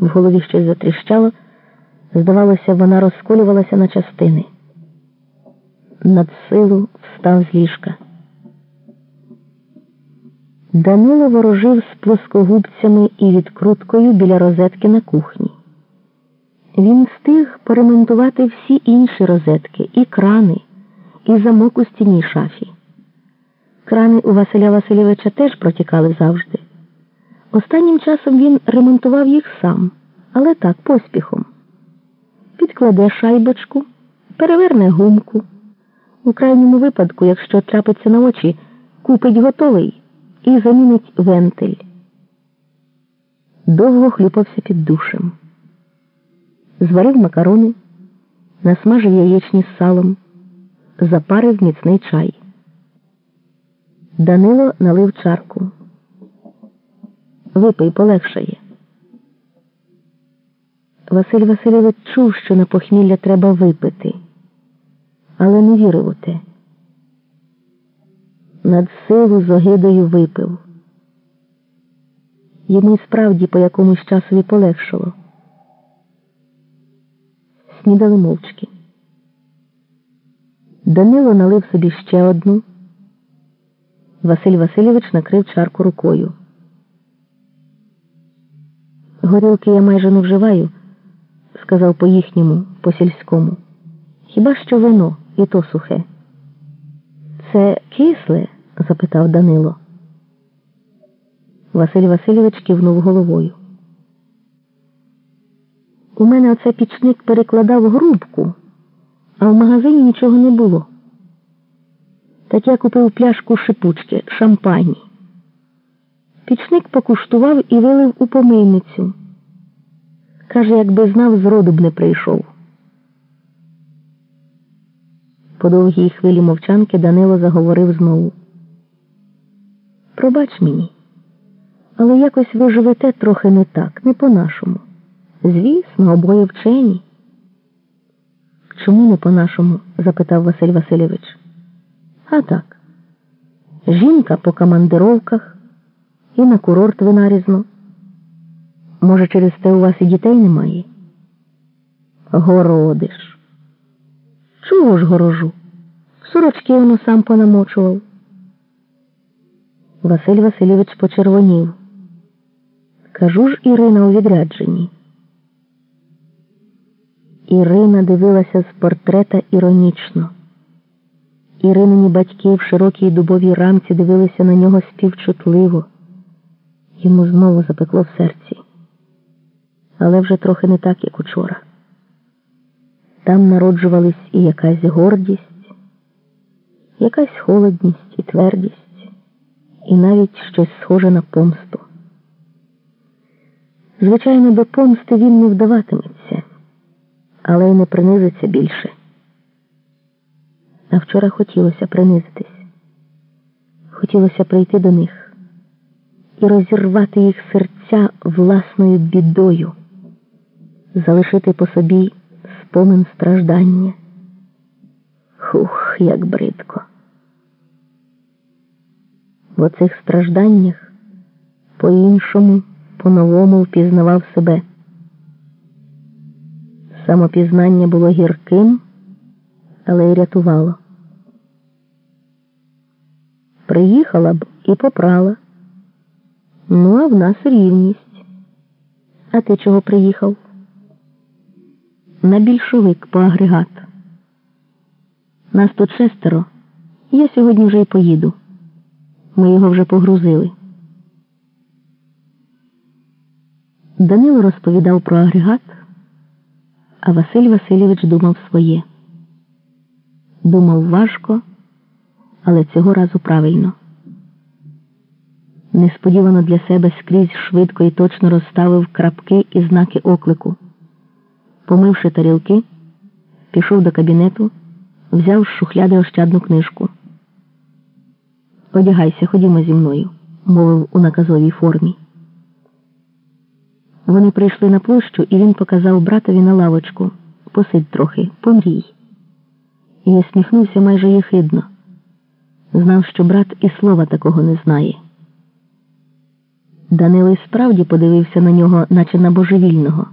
В голові щось затріщало, здавалося, вона розколювалася на частини. Над силу встав з ліжка. Данило ворожив з плоскогубцями і відкруткою біля розетки на кухні. Він встиг поремонтувати всі інші розетки, і крани, і замок у стінній шафі. Крани у Василя Васильовича теж протікали завжди. Останнім часом він ремонтував їх сам, але так, поспіхом. Підкладе шайбочку, переверне гумку. У крайньому випадку, якщо трапиться на очі, купить готовий і замінить вентиль. Довго хлюпався під душем. Зварив макарони, насмажив яєчні з салом, запарив міцний чай. Данило налив чарку. Випий полегшає. Василь Васильович чув, що на похмілля треба випити, але не вірив у те. Над силу з огидою випив. Йому справді по якомусь часові полегшало. Снідали мовчки. Данило налив собі ще одну. Василь Васильович накрив чарку рукою. Горілки я майже не вживаю, сказав по їхньому, по сільському. Хіба що вино, і то сухе. Це кисле? запитав Данило. Василь Васильович кивнув головою. У мене оце пічник перекладав грубку, а в магазині нічого не було. Так я купив пляшку шипучки, шампані. Пічник покуштував і вилив у помийницю. Каже, якби знав, зроду б не прийшов. По довгій хвилі мовчанки Данило заговорив знову. Пробач мені, але якось ви живете трохи не так, не по-нашому. Звісно, обоє вчені. Чому не по-нашому? запитав Василь Васильович. А так. Жінка по командировках і на курорт винарізно. Може, через те у вас і дітей немає? Городиш. Чого ж горожу? Сорочки воно сам понамочував. Василь Васильович почервонів. Кажу ж Ірина у відрядженні. Ірина дивилася з портрета іронічно. Іринині батьки в широкій дубовій рамці дивилися на нього співчутливо. Йому знову запекло в серці. Але вже трохи не так, як учора. Там народжувались і якась гордість, якась холодність і твердість, і навіть щось схоже на помсту. Звичайно, до помсти він не вдаватиметься, але й не принизиться більше. А вчора хотілося принизитись, хотілося прийти до них і розірвати їх серця власною бідою, залишити по собі спомин страждання. Хух, як бридко. В оцих стражданнях по-іншому, по-новому впізнавав себе. Самопізнання було гірким, але й рятувало. Приїхала б і попрала. Ну, а в нас рівність. А ти чого приїхав? На більшовик по агрегат. Нас тут шестеро. Я сьогодні вже й поїду. Ми його вже погрузили. Данило розповідав про агрегат, а Василь Васильович думав своє. Думав важко, але цього разу правильно. Несподівано для себе скрізь швидко і точно розставив крапки і знаки оклику. Помивши тарілки, пішов до кабінету, взяв з шухляди ощадну книжку. Одягайся, ходімо зі мною, мовив у наказовій формі. Вони прийшли на площу, і він показав братові на лавочку. Посидь трохи, помрій. І усміхнувся майже єхидно. Знав, що брат і слова такого не знає. Данило справді подивився на нього, наче на божевільного.